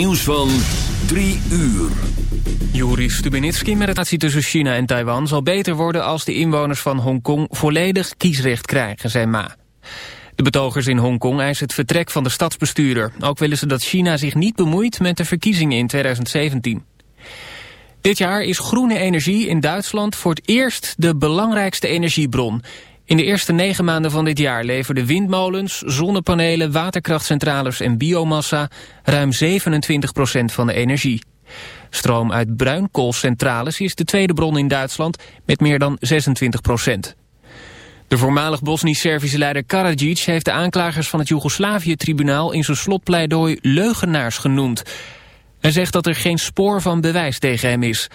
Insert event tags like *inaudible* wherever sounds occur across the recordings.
Nieuws van 3 uur. Juri Stubenitski met het relatie tussen China en Taiwan zal beter worden als de inwoners van Hongkong volledig kiesrecht krijgen, zei Ma. De betogers in Hongkong eisen het vertrek van de stadsbestuurder. Ook willen ze dat China zich niet bemoeit met de verkiezingen in 2017. Dit jaar is groene energie in Duitsland voor het eerst de belangrijkste energiebron. In de eerste negen maanden van dit jaar leverden windmolens, zonnepanelen, waterkrachtcentrales en biomassa ruim 27% van de energie. Stroom uit bruinkoolcentrales is de tweede bron in Duitsland met meer dan 26% De voormalig Bosnisch-Servische leider Karadzic heeft de aanklagers van het Joegoslavië-tribunaal in zijn slotpleidooi leugenaars genoemd. Hij zegt dat er geen spoor van bewijs tegen hem is.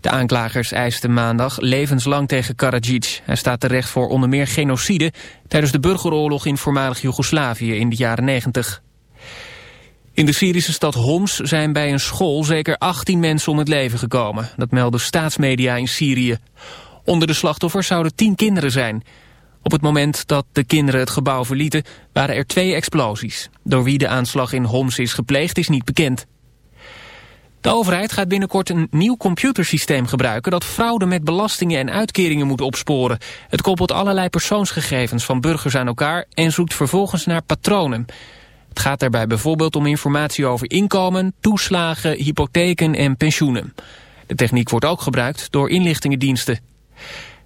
De aanklagers eisten maandag levenslang tegen Karadzic. Hij staat terecht voor onder meer genocide... tijdens de burgeroorlog in voormalig Joegoslavië in de jaren 90. In de Syrische stad Homs zijn bij een school zeker 18 mensen om het leven gekomen. Dat melden staatsmedia in Syrië. Onder de slachtoffers zouden 10 kinderen zijn. Op het moment dat de kinderen het gebouw verlieten waren er twee explosies. Door wie de aanslag in Homs is gepleegd is niet bekend. De overheid gaat binnenkort een nieuw computersysteem gebruiken... dat fraude met belastingen en uitkeringen moet opsporen. Het koppelt allerlei persoonsgegevens van burgers aan elkaar... en zoekt vervolgens naar patronen. Het gaat daarbij bijvoorbeeld om informatie over inkomen, toeslagen, hypotheken en pensioenen. De techniek wordt ook gebruikt door inlichtingendiensten.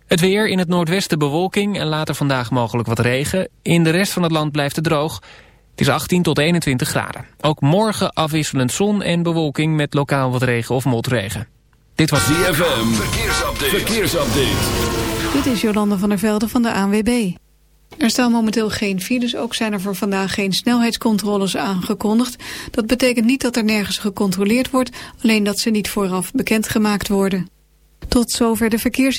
Het weer in het noordwesten bewolking en later vandaag mogelijk wat regen. In de rest van het land blijft het droog. Het is 18 tot 21 graden. Ook morgen afwisselend zon en bewolking met lokaal wat regen of motregen. Dit was DFM. Verkeersupdate. Verkeersupdate. Dit is Jolande van der Velde van de ANWB. Er staan momenteel geen files, ook zijn er voor vandaag geen snelheidscontroles aangekondigd. Dat betekent niet dat er nergens gecontroleerd wordt, alleen dat ze niet vooraf bekendgemaakt worden. Tot zover de verkeers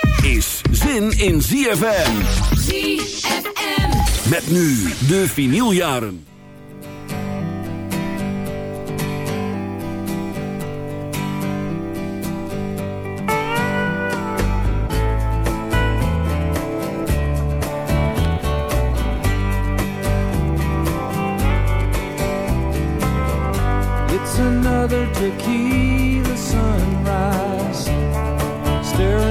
Is zin in ZFM. ZFM. Met nu de vinyljaren. It's another tequila sunrise Staring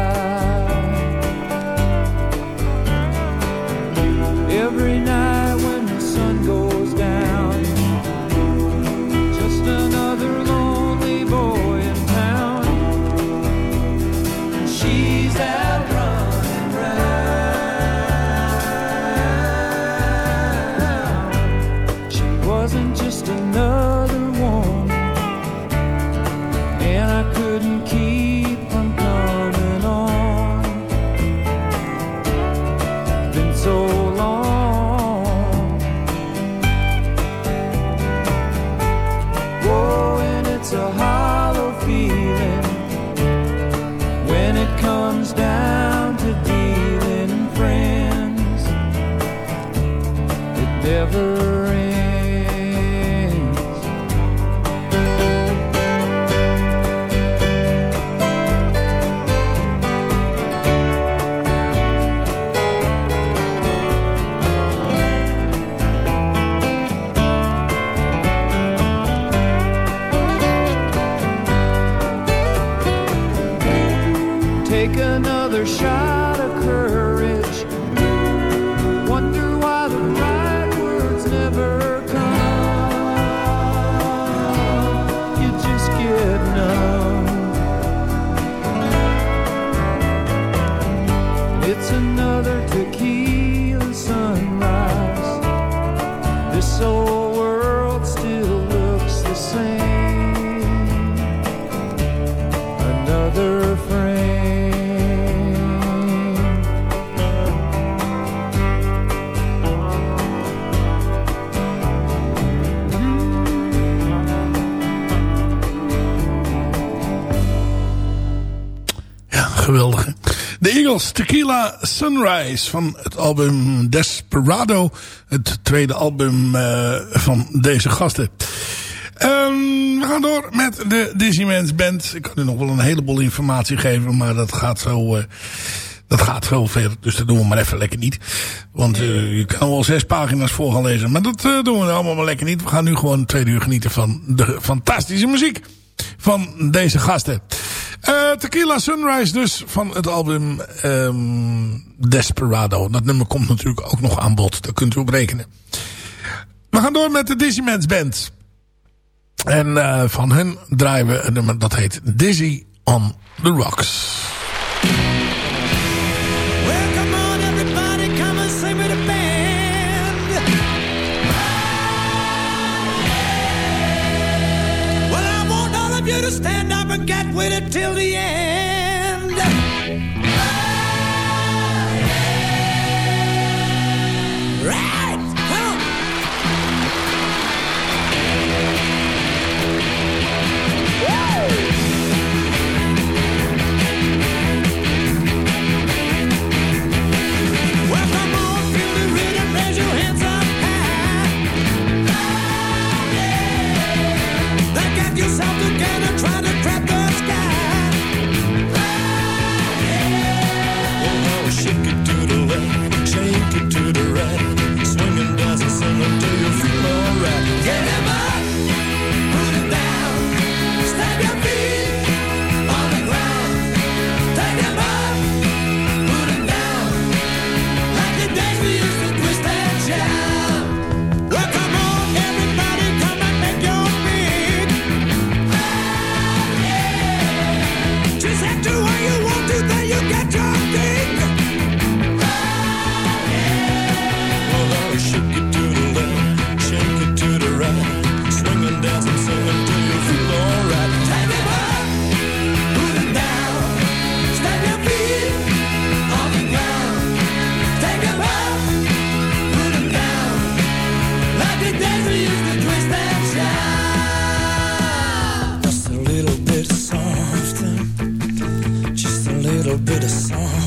ever Eagles, Tequila Sunrise van het album Desperado. Het tweede album uh, van deze gasten. Um, we gaan door met de Dizzyman's Band. Ik kan u nog wel een heleboel informatie geven, maar dat gaat zo... Uh, dat gaat zo ver, dus dat doen we maar even lekker niet. Want uh, je kan wel zes pagina's voor gaan lezen. Maar dat doen we allemaal maar lekker niet. We gaan nu gewoon twee uur genieten van de fantastische muziek van deze gasten. Uh, Tequila Sunrise dus van het album um, Desperado. Dat nummer komt natuurlijk ook nog aan bod. Daar kunt u op rekenen. We gaan door met de Dizzyman's Band. En uh, van hen draaien we een nummer dat heet Dizzy on the Rocks. Stand up and get with it till the end. the song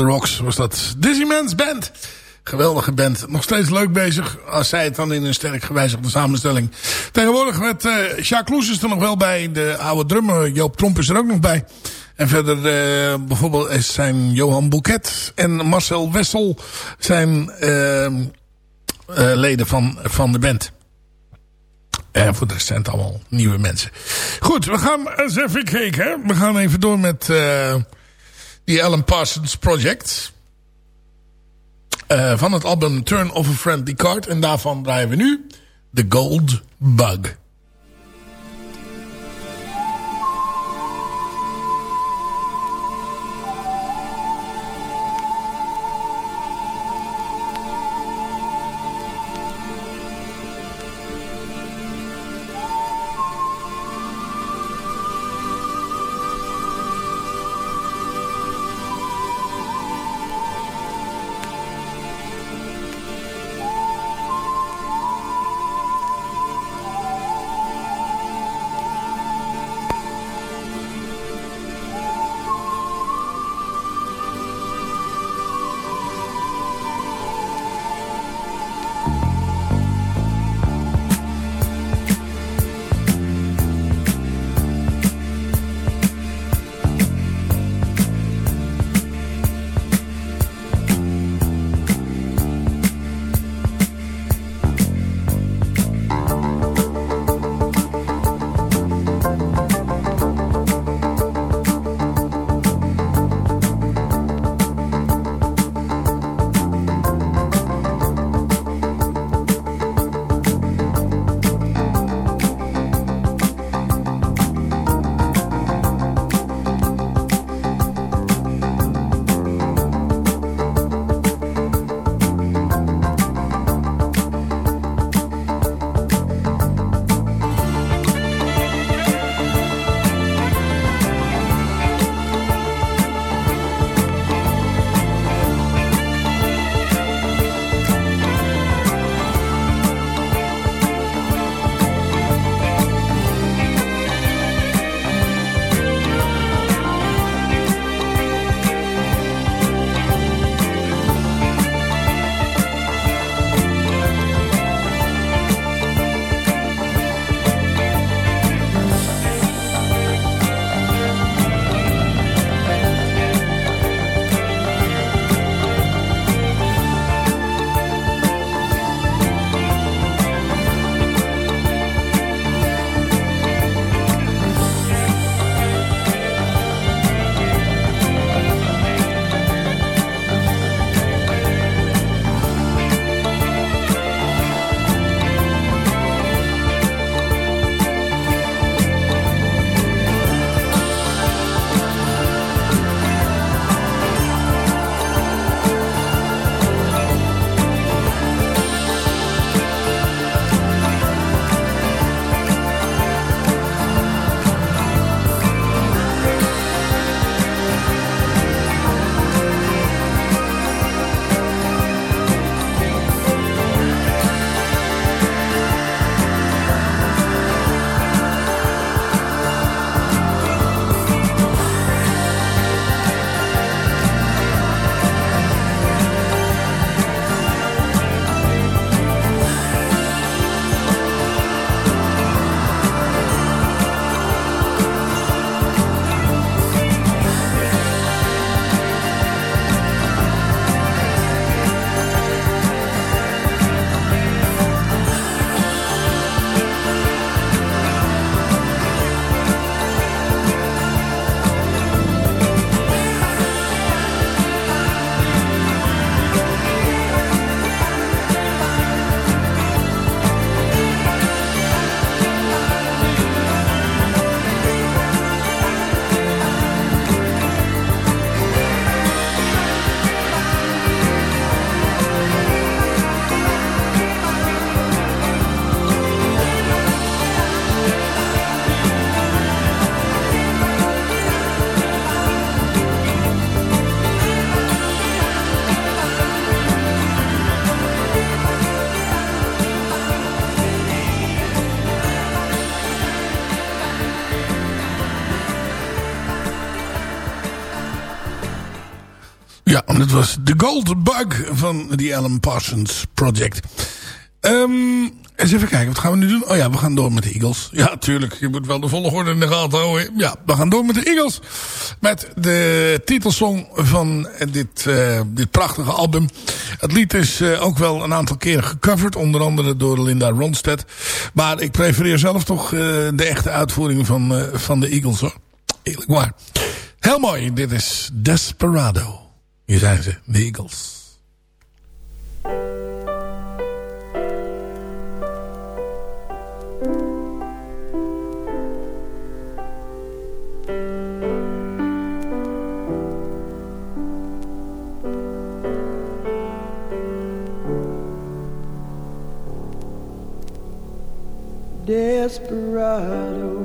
the Rocks was dat. Dizzy Band. Geweldige band. Nog steeds leuk bezig. Als zij het dan in een sterk gewijzigde samenstelling. Tegenwoordig met uh, Jacques Loes is er nog wel bij. De oude drummer Joop Tromp is er ook nog bij. En verder uh, bijvoorbeeld zijn Johan Bouquet en Marcel Wessel zijn uh, uh, leden van, van de band. En voor de rest zijn het allemaal nieuwe mensen. Goed, we gaan eens even kijken. We gaan even door met die Alan Parsons Project. Uh, van het album Turn of a Friendly Card. En daarvan draaien we nu The Gold Bug. Dat was The Gold Bug van The Alan Parsons Project. Um, eens even kijken, wat gaan we nu doen? Oh ja, we gaan door met de Eagles. Ja, tuurlijk, je moet wel de volgorde in de gaten houden. Ja, we gaan door met de Eagles. Met de titelsong van dit, uh, dit prachtige album. Het lied is uh, ook wel een aantal keren gecoverd. Onder andere door Linda Ronstadt. Maar ik prefereer zelf toch uh, de echte uitvoering van, van de Eagles hoor. Eerlijk waar. Heel mooi, dit is Desperado. Hier zijn ze, de Eagles. Desperado,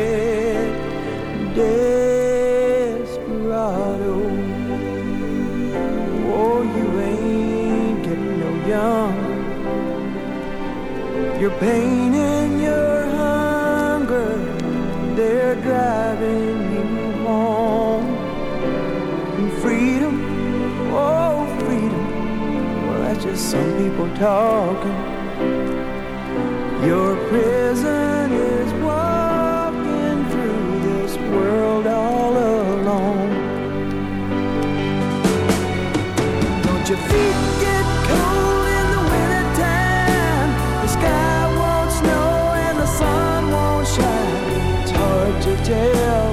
Desperado, oh, you ain't getting no younger. Your pain and your hunger, they're driving you home. And freedom, oh, freedom, well, that's just some people talking. Your prison your feet get cold in the? The sky won't snow and the sun won't shine. It's hard to tell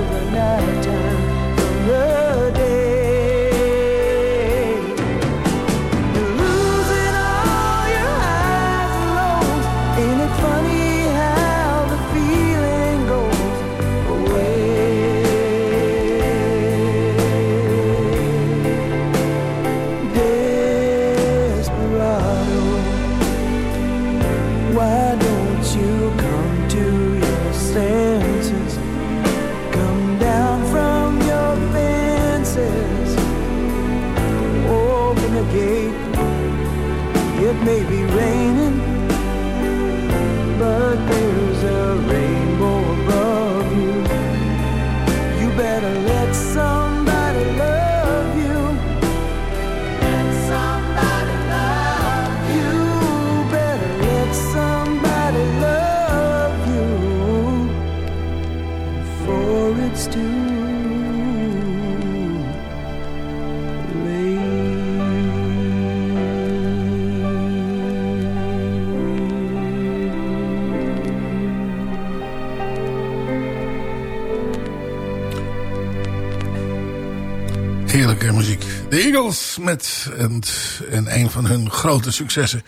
Met een, en een van hun grote successen.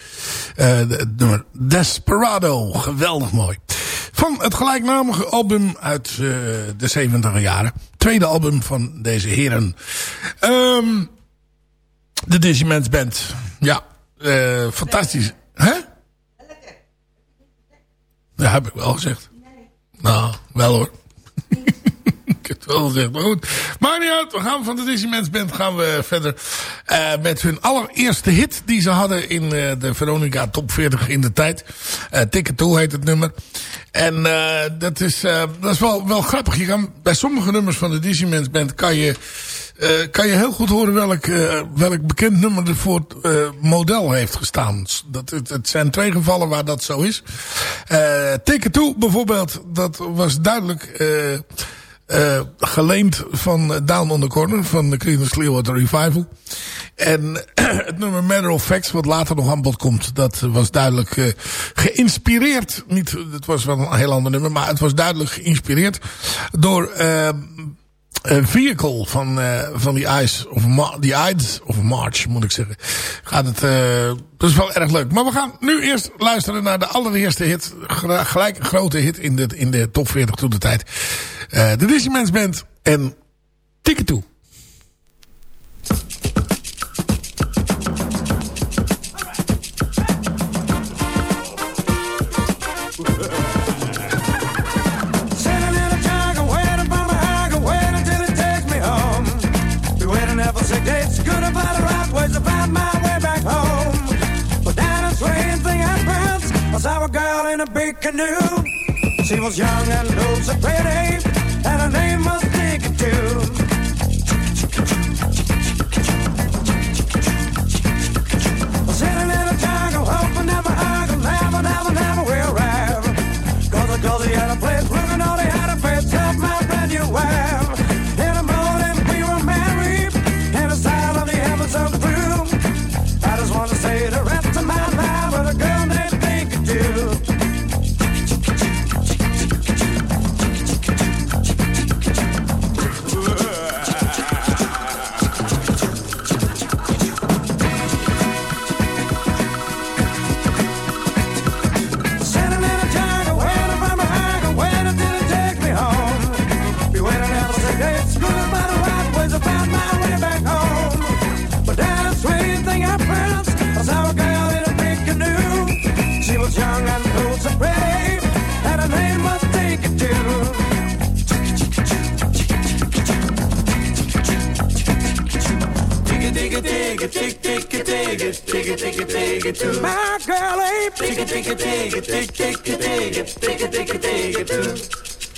eh, het nummer Desperado. Geweldig mooi. Van het gelijknamige album uit eh, de 70 jaren. Tweede album van deze heren. Ehm, de Dizzy Mans Band. Ja, eh, fantastisch. Hè? Ja, heb ik wel gezegd. Nou, wel hoor. Het wel gezegd, maar goed. Maar niet uit, we gaan van de Disneyman's Band gaan we verder eh, met hun allereerste hit die ze hadden in eh, de Veronica Top 40 in de tijd. Eh Ticket Toe heet het nummer. En dat is, dat is wel, wel grappig. Je kan, bij sommige nummers van de Disneyman's Band kan je, kan je heel goed horen welk, welk bekend nummer er voor het model heeft gestaan. Dat, het, het zijn twee gevallen waar dat zo is. Ticket Toe bijvoorbeeld, dat was duidelijk... eh, eh, geleend van Down on the Corner van de Creedence Clearwater Revival. En *clears throat* het nummer Matter of Facts, wat later nog aan bod komt, dat was duidelijk uh, geïnspireerd. Niet, het was wel een heel ander nummer, maar het was duidelijk geïnspireerd door uh, een vehicle van, uh, van die Ice of die Ides of March, moet ik zeggen. Gaat het, uh, dat is wel erg leuk. Maar we gaan nu eerst luisteren naar de allereerste hit. Gelijk een grote hit in de, in de top 40 toen de tijd. Uh, de Disneyman's Band en Ticket Toe. saw a girl in a big canoe. She was young and looked so pretty, and her name was Dicky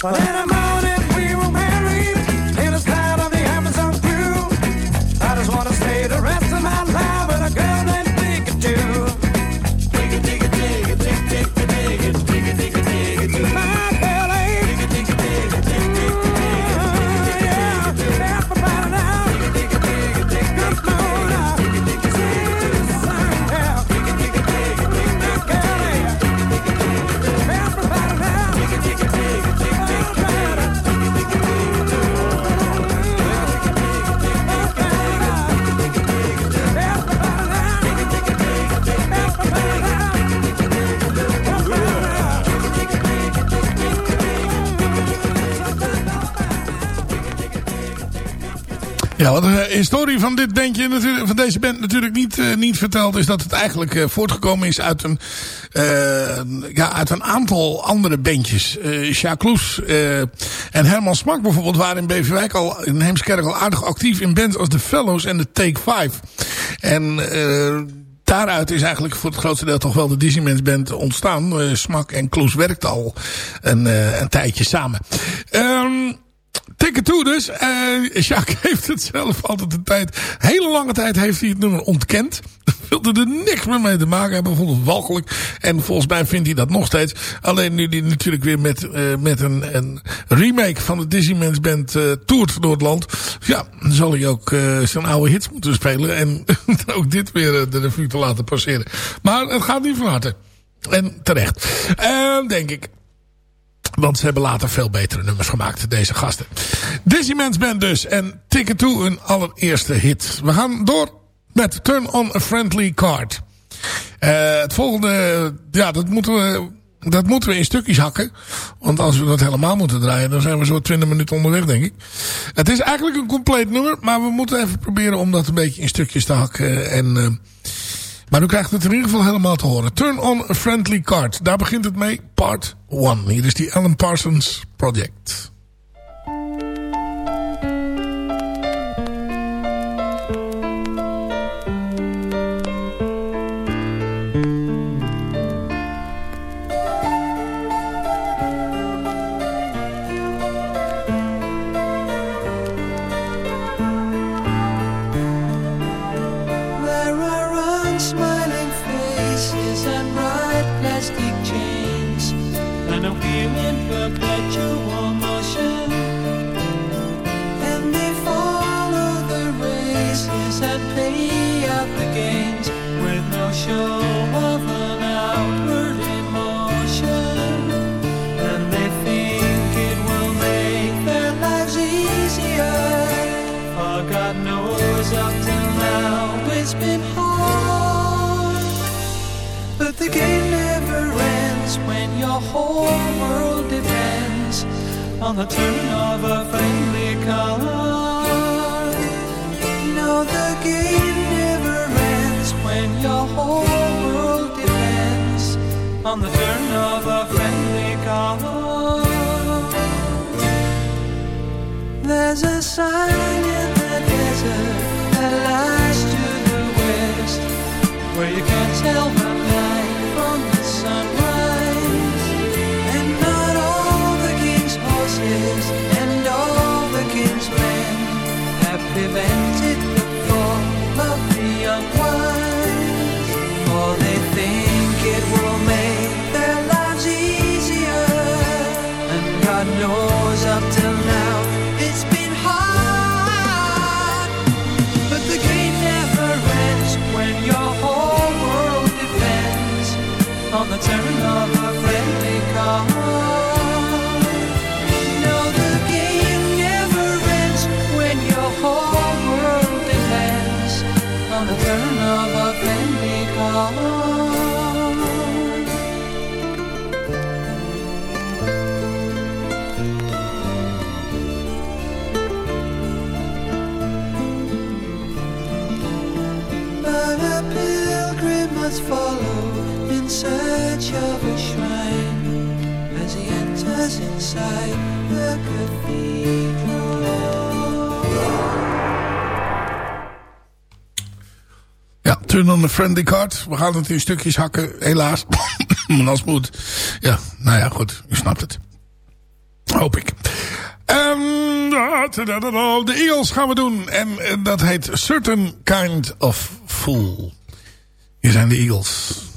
to. Well, deze band natuurlijk niet, uh, niet verteld is dat het eigenlijk uh, voortgekomen is uit een, uh, ja, uit een aantal andere bandjes. Uh, Jacques en Herman Smak bijvoorbeeld waren in Beverwijk al, in Heemskerk al aardig actief in bands als The Fellows en de Take 5. En daaruit is eigenlijk voor het grootste deel toch wel de Disneymans Band ontstaan. Smak en Kloes werkten al een, een tijdje samen. Um, Ticket toe dus. Uh, Jacques *laughs* heeft het zelf altijd een tijd. Hele lange tijd heeft hij het nummer ontkend. Wilde er niks meer mee te maken hebben. Vond het walgelijk. En volgens mij vindt hij dat nog steeds. Alleen nu hij natuurlijk weer met, uh, met een, een remake van de Disneymans Band uh, toert door het land. Ja, dan zal hij ook zijn oude hits moeten spelen. En *laughs* ook dit weer de revue te laten passeren. Maar het gaat niet van harte. En terecht. denk ik. Want ze hebben later veel betere nummers gemaakt, deze gasten. Disneyman's Band dus. En Ticket to een allereerste hit. We gaan door met Turn on a Friendly Card. Uh, het volgende, ja, dat moeten we... Dat moeten we in stukjes hakken. Want als we dat helemaal moeten draaien... dan zijn we zo 20 minuten onderweg, denk ik. Het is eigenlijk een compleet nummer... maar we moeten even proberen om dat een beetje in stukjes te hakken. En... Uh, maar u krijgt het in ieder geval helemaal te horen. Turn on a friendly card. Daar begint het mee. Part 1. Hier is die Alan Parsons Project. Your whole world depends on the turn of a friendly card. No, the game never ends when your whole world depends on the turn of a friendly card. There's a sign in the desert that lies to the west, where you can't tell horses and all the king's men have prevented the fall of the young ones. Inside the cathedral. Ja, turn on the friendly card. We gaan het in stukjes hakken, helaas. *coughs* maar als moet. Ja, nou ja, goed. U snapt het. Hoop ik. Ehm, de Eagles gaan we doen. En eh, dat heet Certain Kind of Fool. Hier zijn de Eagles.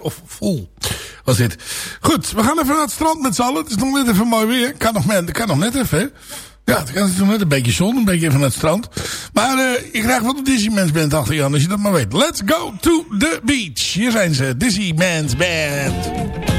Of fool. Was dit. Goed, we gaan even naar het strand met z'n allen. Het is nog net even mooi weer. Kan nog, kan nog net even, hè. Ja, het kan nog net een beetje zon, een beetje even naar het strand. Maar uh, je krijgt wat de Dizzy Man's Band achter je als je dat maar weet. Let's go to the beach. Hier zijn ze, Dizzy Man's Band.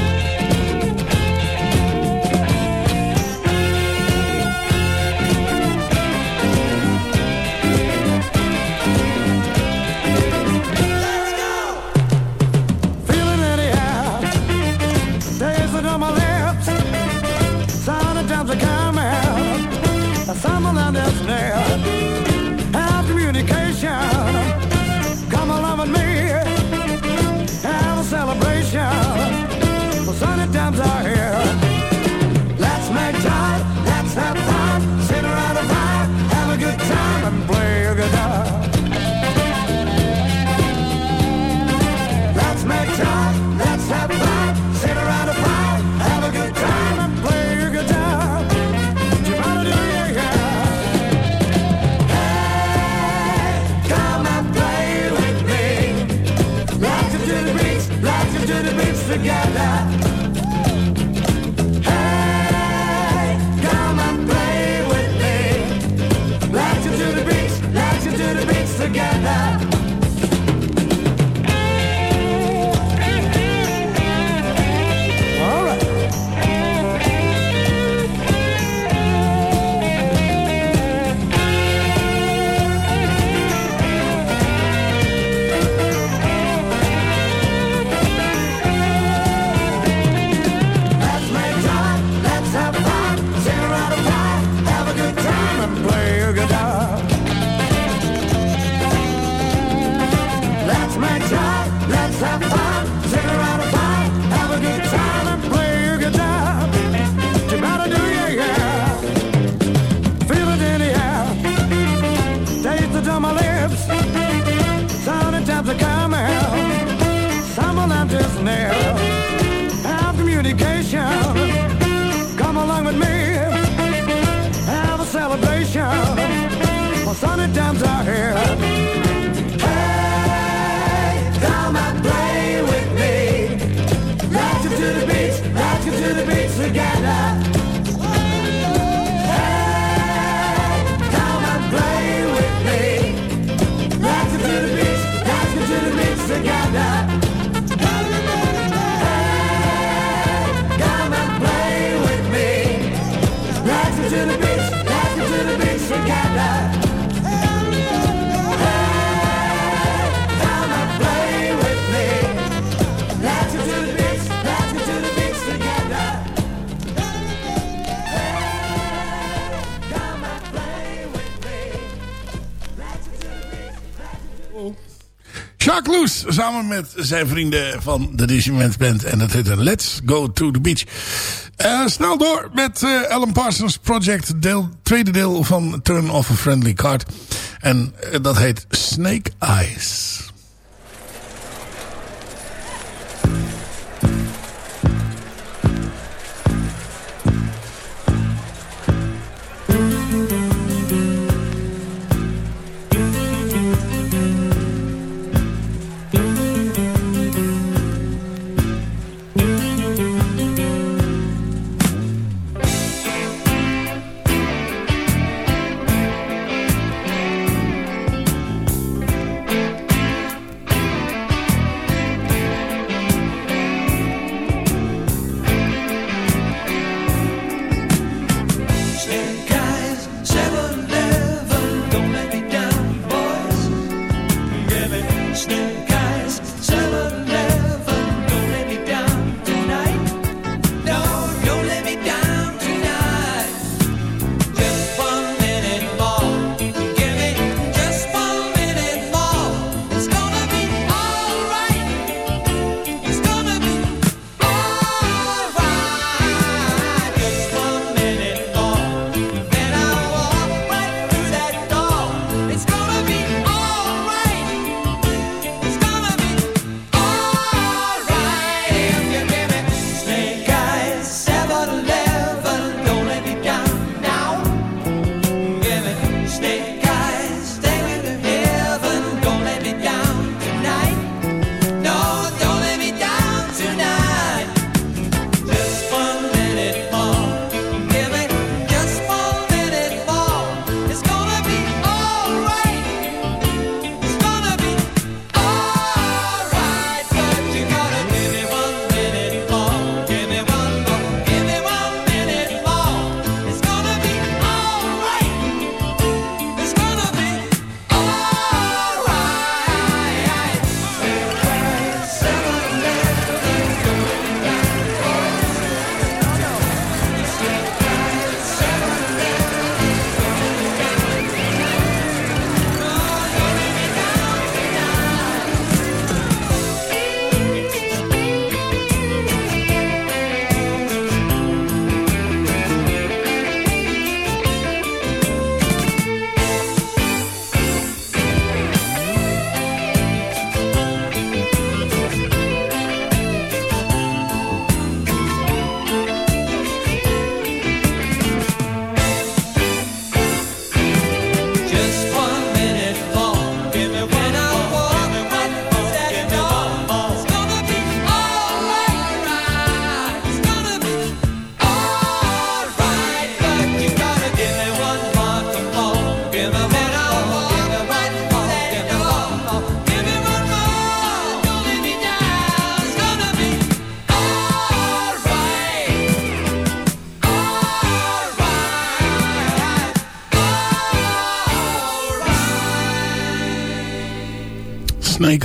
Samen met zijn vrienden van de Disneyland Band. En dat heet Let's Go to the Beach. Uh, snel door met uh, Alan Parsons Project. Deel, tweede deel van Turn Off a Friendly Card. En dat heet Snake Eyes.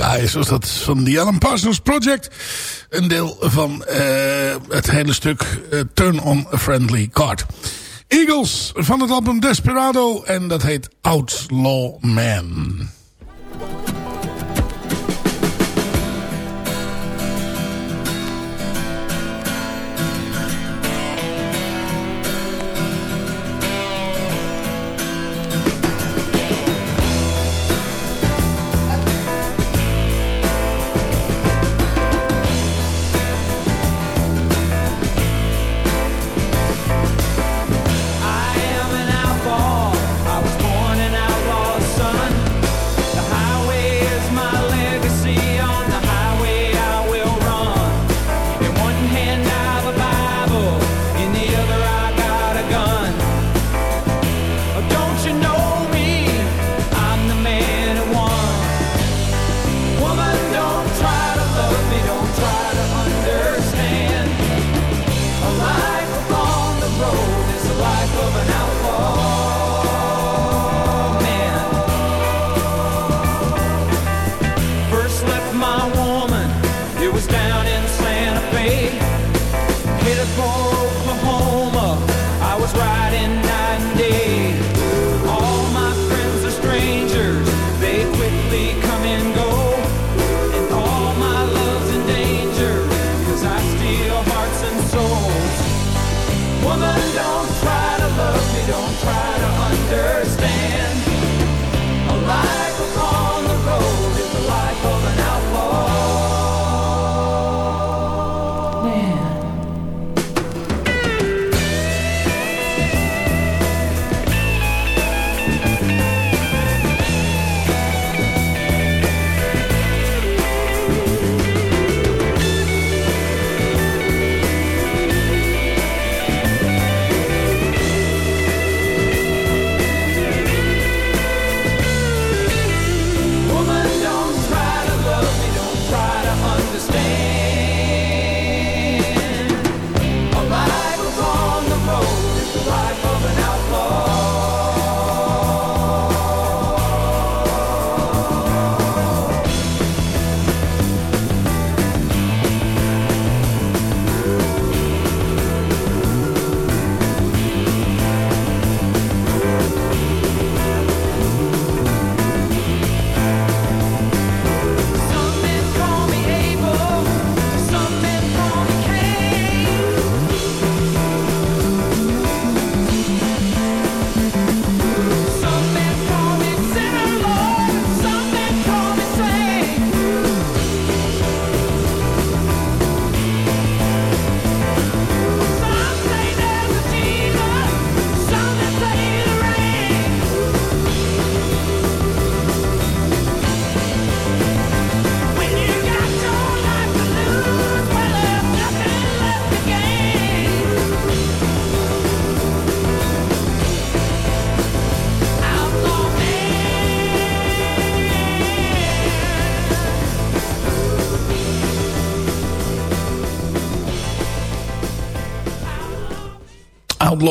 Eyes was dat van The Alan Parsons Project. Een deel van uh, het hele stuk uh, Turn on a Friendly Card. Eagles van het album Desperado en dat heet Outlaw Man.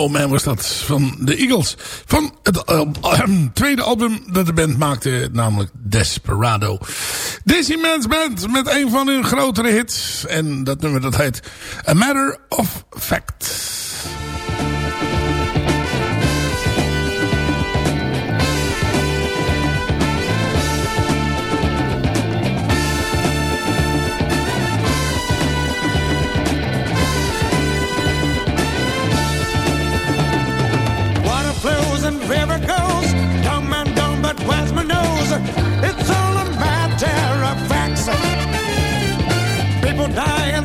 Outlaw Man was dat van de Eagles. Van het uh, tweede album dat de band maakte, namelijk Desperado. Dizzy Man's Band met een van hun grotere hits. En dat nummer dat heet A Matter of Fact.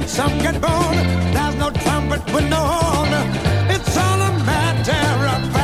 Some get born. There's no trumpet with no horn. It's all a matter of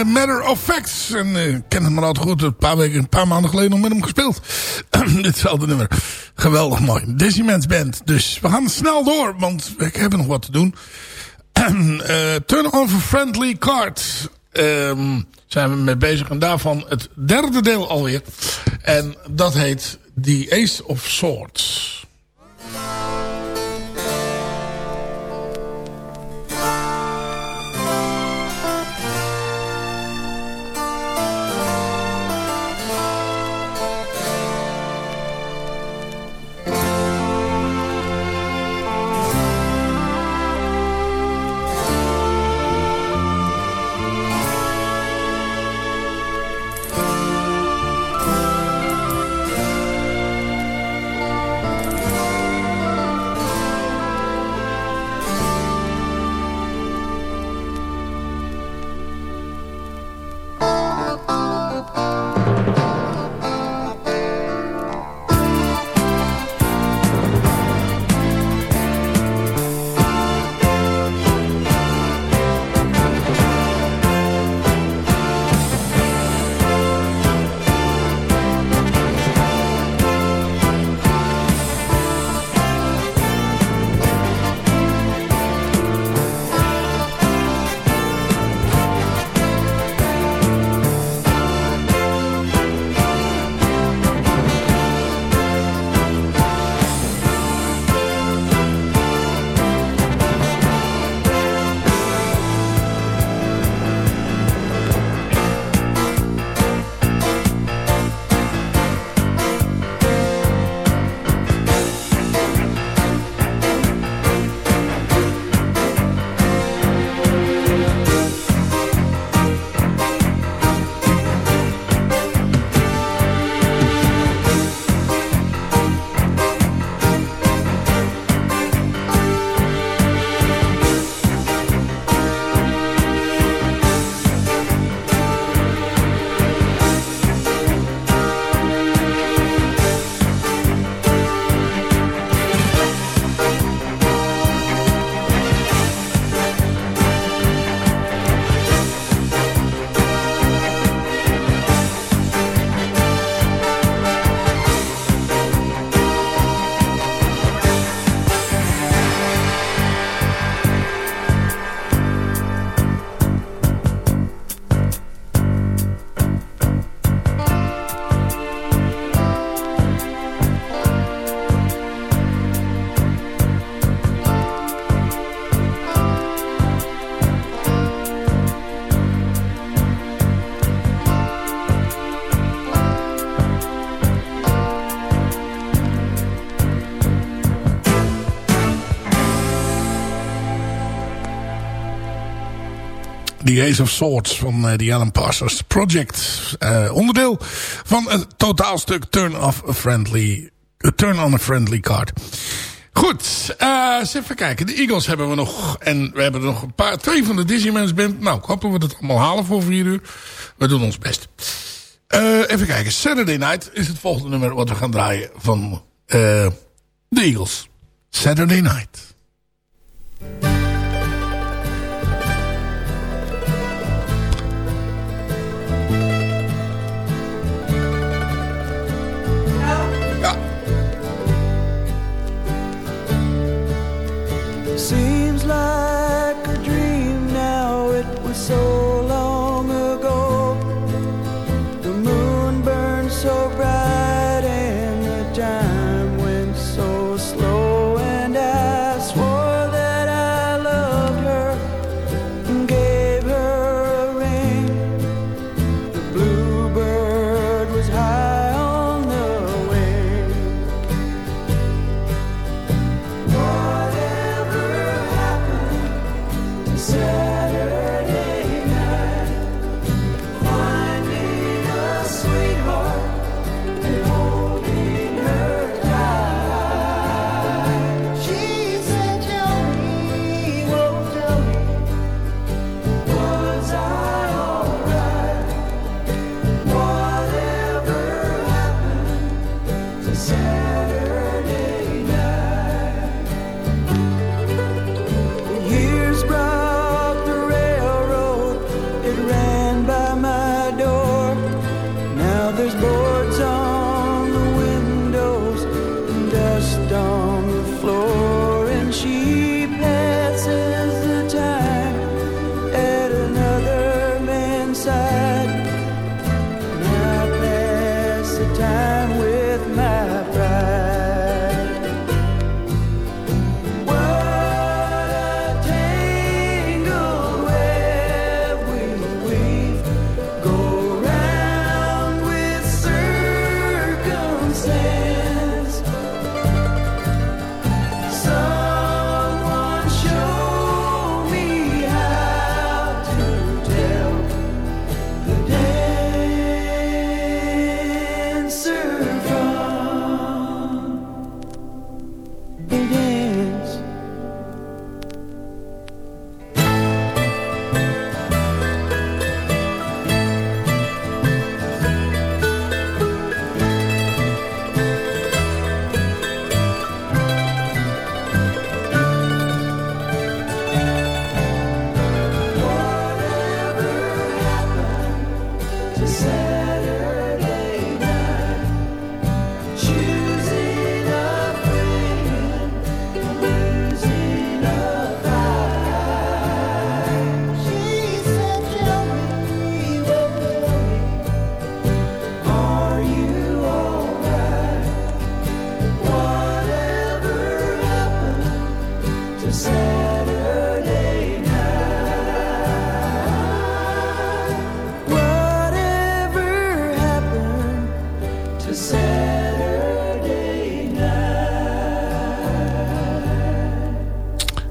uh, Matter of Facts. En uh, ik ken hem maar altijd goed. Een paar, weken, een paar maanden geleden nog met hem gespeeld. *clears throat* Ditzelfde nummer. Geweldig mooi. Dizzyman's Band. Dus we gaan snel door, want we hebben nog wat te doen. uh, *clears throat* turn on friendly card. Um, zijn we mee bezig. En daarvan het derde deel alweer. En dat heet The Ace of Swords. The Ace of Swords van uh, the Alan Parsons Project. Uh, onderdeel van het totaalstuk Turn, off friendly, uh, Turn on a Friendly Card. Goed, eens even kijken. De Eagles hebben we nog. En we hebben nog een paar, twee van de Disneyman's Band. Nou, ik hoop dat we het allemaal halen voor vier uur. We doen ons best. even kijken. Saturday Night is het volgende nummer wat we gaan draaien van de Eagles. Saturday Night.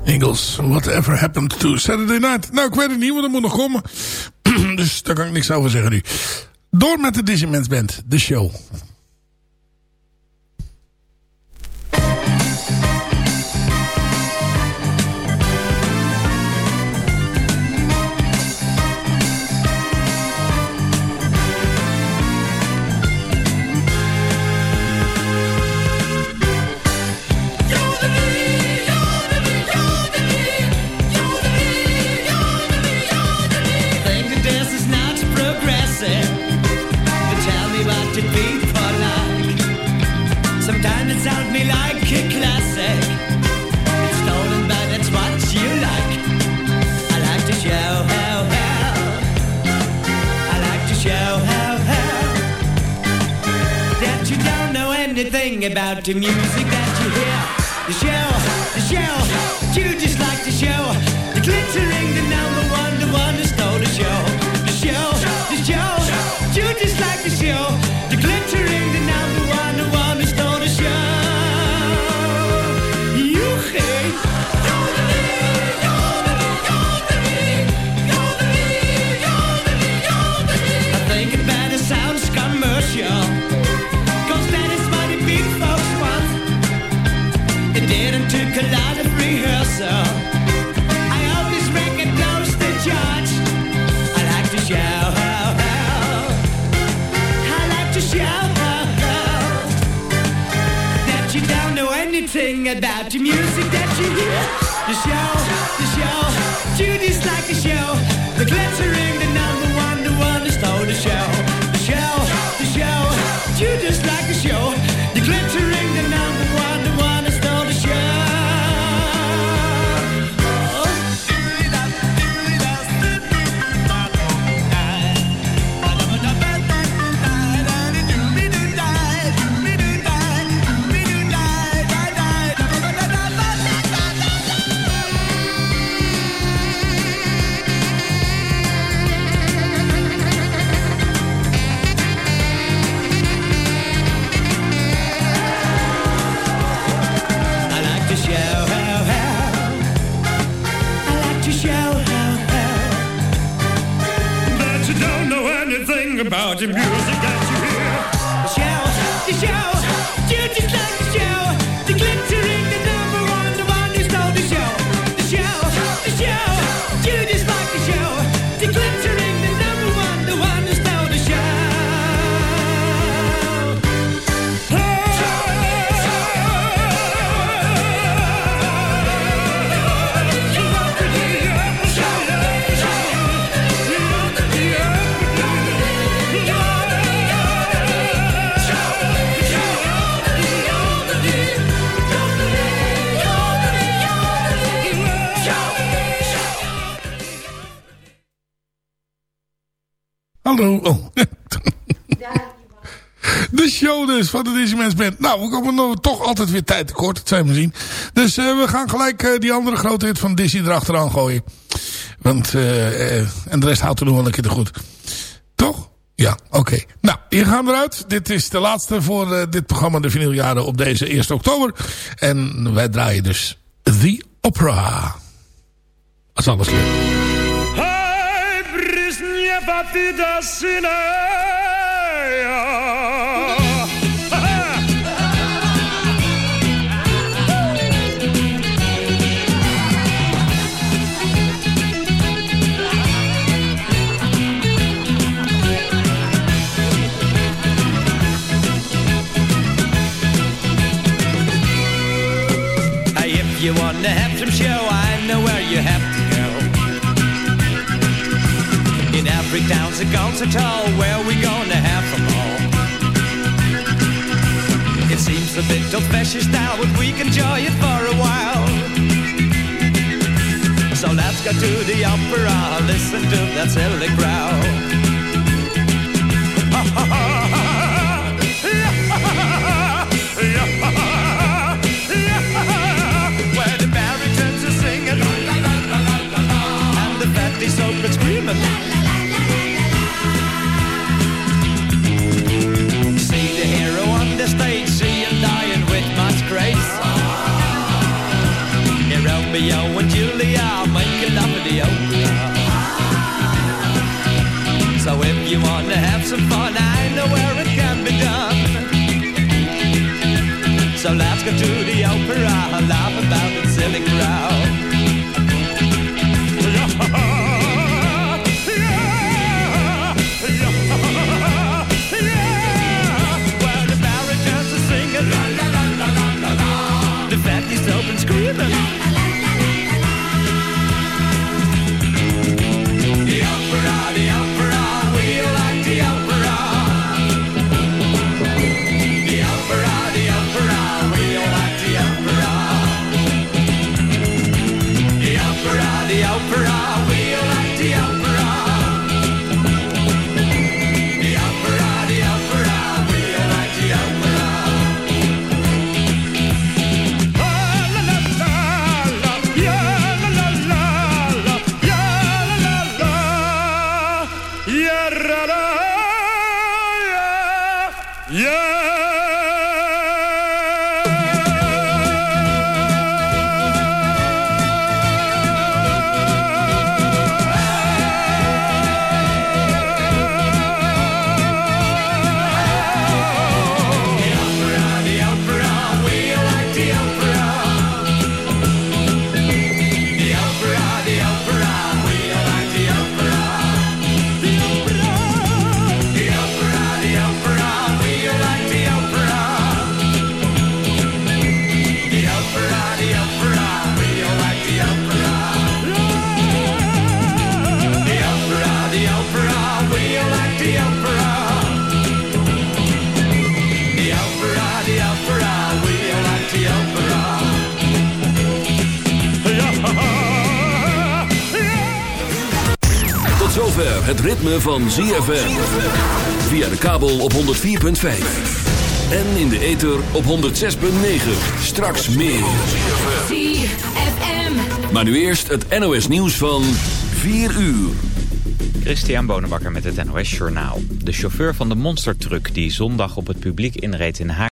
Eagles. Whatever happened to Saturday Night? Nou, ik weet het niet, want dat moet nog komen. *clears throat* dus daar kan ik niks over zeggen nu. Door met de Digimens Band, de show. About the music that you hear. The show, the show, you just like to show. The glittering, the number one, the one who stole the show. The show, the show, you just like the show. About the music that you hear. The show, the Van de Digimens Band. Nou, we komen toch altijd weer tijd tekort. Dat je maar zien. Dus eh, we gaan gelijk eh, die andere grote hit van Disney erachteraan gooien. Want, eh, en de rest houdt er nog wel een keer te goed. Toch? Ja, oké. Nou, hier gaan we eruit. Dit is de laatste voor dit programma De Vinyljaren op deze 1 oktober. En wij draaien dus The Opera. Als alles lukt. Hey, Every town's a concert hall where we gonna have them all. It seems a bit old-fashioned style, but we can enjoy it for a while. So let's go to the opera, listen to that silly crowd. Romeo and Julia making love in the opera. So if you want to have some fun, I know where it can be done. So let's go to the opera, laugh about the silly crowd. Ritme van ZFM. Via de kabel op 104.5. En in de ether op 106.9. Straks meer. ZFM. Maar nu eerst het NOS nieuws van 4 uur. Christian Bonenbakker met het NOS Journaal. De chauffeur van de monstertruck die zondag op het publiek inreed in Haag